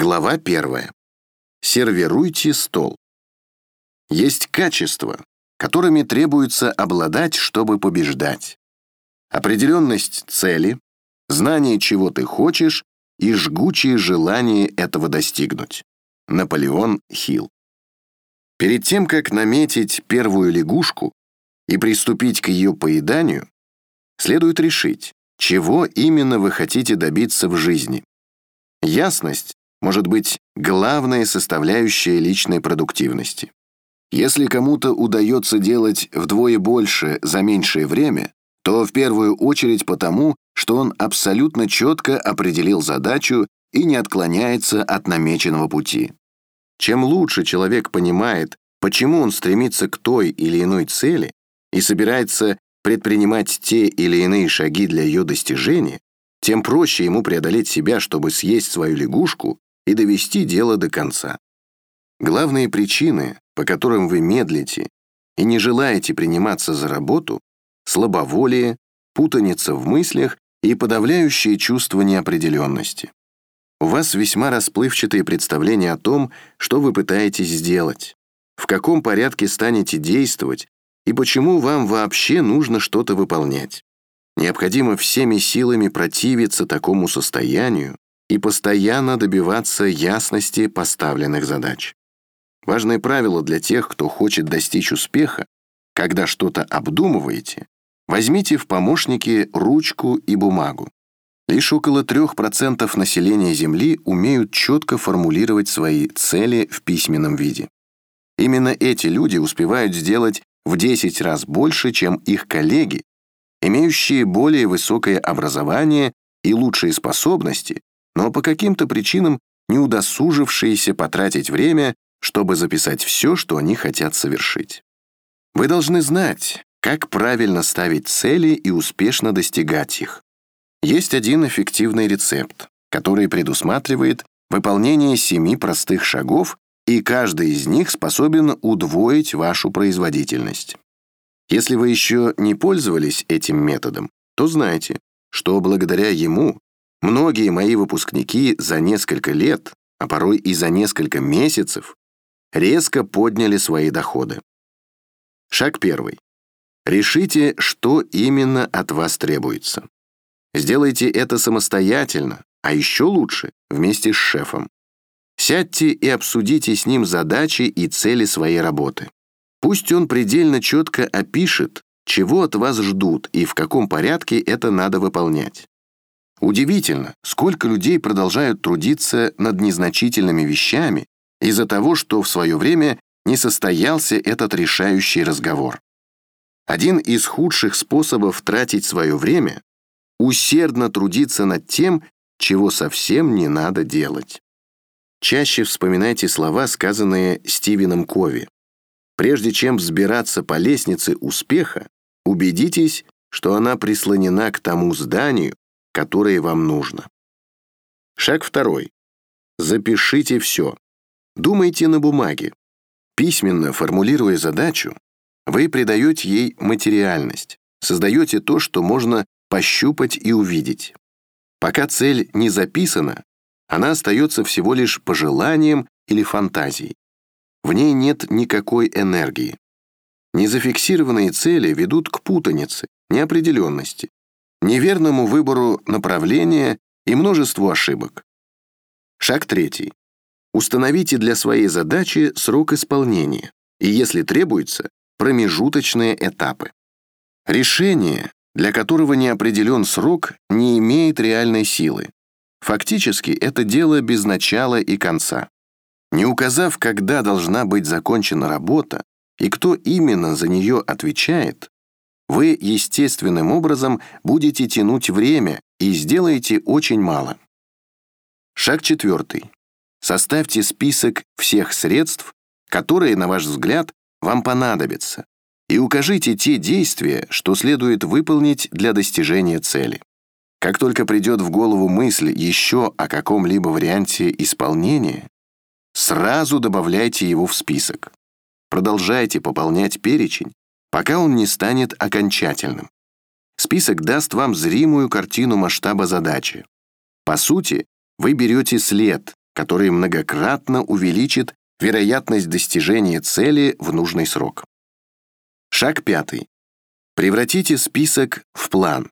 Глава первая. Сервируйте стол. Есть качества, которыми требуется обладать, чтобы побеждать. Определенность цели, знание, чего ты хочешь, и жгучее желание этого достигнуть. Наполеон Хилл. Перед тем, как наметить первую лягушку и приступить к ее поеданию, следует решить, чего именно вы хотите добиться в жизни. Ясность может быть главная составляющая личной продуктивности. Если кому-то удается делать вдвое больше за меньшее время, то в первую очередь потому, что он абсолютно четко определил задачу и не отклоняется от намеченного пути. Чем лучше человек понимает, почему он стремится к той или иной цели и собирается предпринимать те или иные шаги для ее достижения, тем проще ему преодолеть себя, чтобы съесть свою лягушку и довести дело до конца. Главные причины, по которым вы медлите и не желаете приниматься за работу, слабоволие, путаница в мыслях и подавляющее чувство неопределенности. У вас весьма расплывчатые представления о том, что вы пытаетесь сделать, в каком порядке станете действовать и почему вам вообще нужно что-то выполнять. Необходимо всеми силами противиться такому состоянию и постоянно добиваться ясности поставленных задач. Важное правило для тех, кто хочет достичь успеха, когда что-то обдумываете, возьмите в помощники ручку и бумагу. Лишь около 3% населения Земли умеют четко формулировать свои цели в письменном виде. Именно эти люди успевают сделать в 10 раз больше, чем их коллеги, имеющие более высокое образование и лучшие способности, но по каким-то причинам не удосужившиеся потратить время, чтобы записать все, что они хотят совершить. Вы должны знать, как правильно ставить цели и успешно достигать их. Есть один эффективный рецепт, который предусматривает выполнение семи простых шагов, и каждый из них способен удвоить вашу производительность. Если вы еще не пользовались этим методом, то знайте, что благодаря ему Многие мои выпускники за несколько лет, а порой и за несколько месяцев, резко подняли свои доходы. Шаг первый. Решите, что именно от вас требуется. Сделайте это самостоятельно, а еще лучше вместе с шефом. Сядьте и обсудите с ним задачи и цели своей работы. Пусть он предельно четко опишет, чего от вас ждут и в каком порядке это надо выполнять. Удивительно, сколько людей продолжают трудиться над незначительными вещами из-за того, что в свое время не состоялся этот решающий разговор. Один из худших способов тратить свое время — усердно трудиться над тем, чего совсем не надо делать. Чаще вспоминайте слова, сказанные Стивеном Кови. Прежде чем взбираться по лестнице успеха, убедитесь, что она прислонена к тому зданию, которые вам нужно. Шаг второй. Запишите все. Думайте на бумаге. Письменно формулируя задачу, вы придаете ей материальность, создаете то, что можно пощупать и увидеть. Пока цель не записана, она остается всего лишь пожеланием или фантазией. В ней нет никакой энергии. Незафиксированные цели ведут к путанице, неопределенности, неверному выбору направления и множеству ошибок. Шаг третий. Установите для своей задачи срок исполнения и, если требуется, промежуточные этапы. Решение, для которого не определен срок, не имеет реальной силы. Фактически это дело без начала и конца. Не указав, когда должна быть закончена работа и кто именно за нее отвечает, вы естественным образом будете тянуть время и сделаете очень мало. Шаг четвертый. Составьте список всех средств, которые, на ваш взгляд, вам понадобятся, и укажите те действия, что следует выполнить для достижения цели. Как только придет в голову мысль еще о каком-либо варианте исполнения, сразу добавляйте его в список. Продолжайте пополнять перечень, пока он не станет окончательным. Список даст вам зримую картину масштаба задачи. По сути, вы берете след, который многократно увеличит вероятность достижения цели в нужный срок. Шаг пятый. Превратите список в план.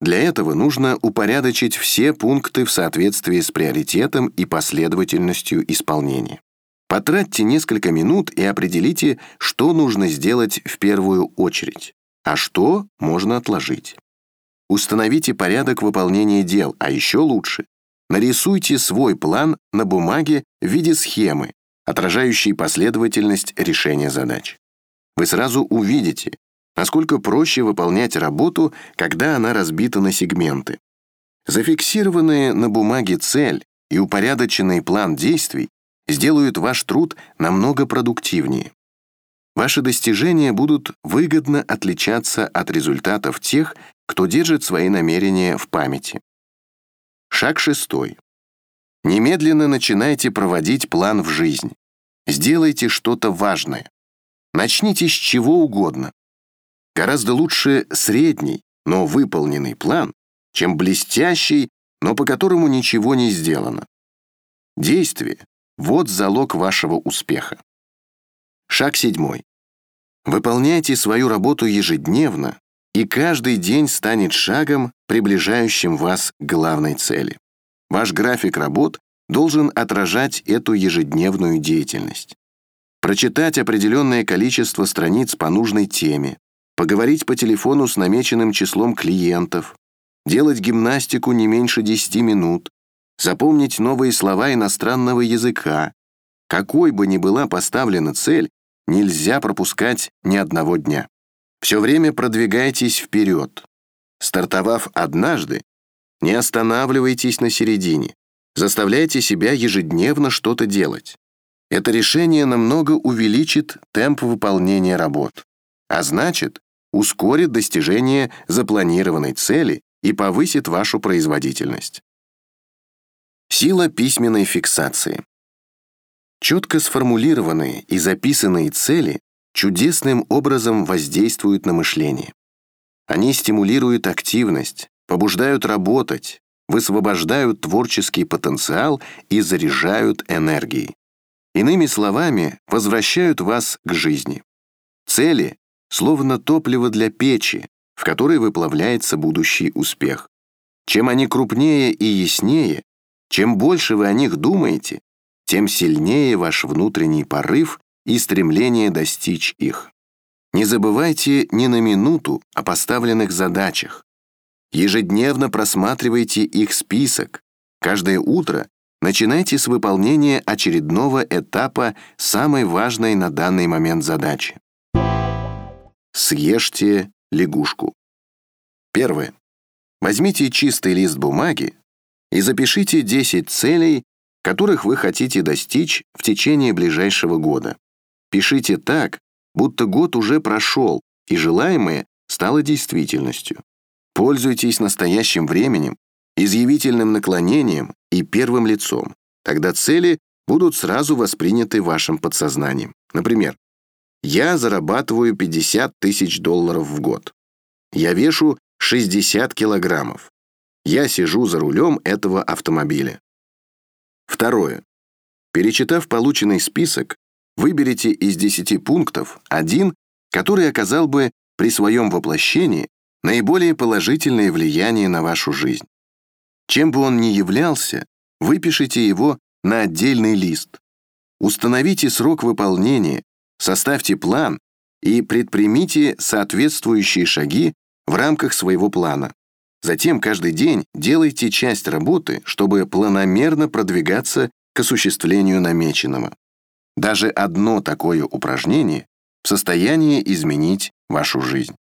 Для этого нужно упорядочить все пункты в соответствии с приоритетом и последовательностью исполнения. Потратьте несколько минут и определите, что нужно сделать в первую очередь, а что можно отложить. Установите порядок выполнения дел, а еще лучше — нарисуйте свой план на бумаге в виде схемы, отражающей последовательность решения задач. Вы сразу увидите, насколько проще выполнять работу, когда она разбита на сегменты. Зафиксированная на бумаге цель и упорядоченный план действий сделают ваш труд намного продуктивнее. Ваши достижения будут выгодно отличаться от результатов тех, кто держит свои намерения в памяти. Шаг шестой. Немедленно начинайте проводить план в жизнь. Сделайте что-то важное. Начните с чего угодно. Гораздо лучше средний, но выполненный план, чем блестящий, но по которому ничего не сделано. Действие вот залог вашего успеха. Шаг седьмой. Выполняйте свою работу ежедневно, и каждый день станет шагом, приближающим вас к главной цели. Ваш график работ должен отражать эту ежедневную деятельность. Прочитать определенное количество страниц по нужной теме, поговорить по телефону с намеченным числом клиентов, делать гимнастику не меньше 10 минут, запомнить новые слова иностранного языка. Какой бы ни была поставлена цель, нельзя пропускать ни одного дня. Все время продвигайтесь вперед. Стартовав однажды, не останавливайтесь на середине. Заставляйте себя ежедневно что-то делать. Это решение намного увеличит темп выполнения работ, а значит, ускорит достижение запланированной цели и повысит вашу производительность. Сила письменной фиксации. Четко сформулированные и записанные цели чудесным образом воздействуют на мышление. Они стимулируют активность, побуждают работать, высвобождают творческий потенциал и заряжают энергией. Иными словами, возвращают вас к жизни. Цели — словно топливо для печи, в которой выплавляется будущий успех. Чем они крупнее и яснее, чем больше вы о них думаете, тем сильнее ваш внутренний порыв и стремление достичь их. Не забывайте ни на минуту о поставленных задачах. Ежедневно просматривайте их список. Каждое утро начинайте с выполнения очередного этапа самой важной на данный момент задачи. Съешьте лягушку. Первое. Возьмите чистый лист бумаги и запишите 10 целей, которых вы хотите достичь в течение ближайшего года. Пишите так, будто год уже прошел, и желаемое стало действительностью. Пользуйтесь настоящим временем, изъявительным наклонением и первым лицом. Тогда цели будут сразу восприняты вашим подсознанием. Например, «Я зарабатываю 50 тысяч долларов в год». «Я вешу 60 килограммов». Я сижу за рулем этого автомобиля. Второе. Перечитав полученный список, выберите из 10 пунктов один, который оказал бы при своем воплощении наиболее положительное влияние на вашу жизнь. Чем бы он ни являлся, выпишите его на отдельный лист. Установите срок выполнения, составьте план и предпримите соответствующие шаги в рамках своего плана. Затем каждый день делайте часть работы, чтобы планомерно продвигаться к осуществлению намеченного. Даже одно такое упражнение в состоянии изменить вашу жизнь.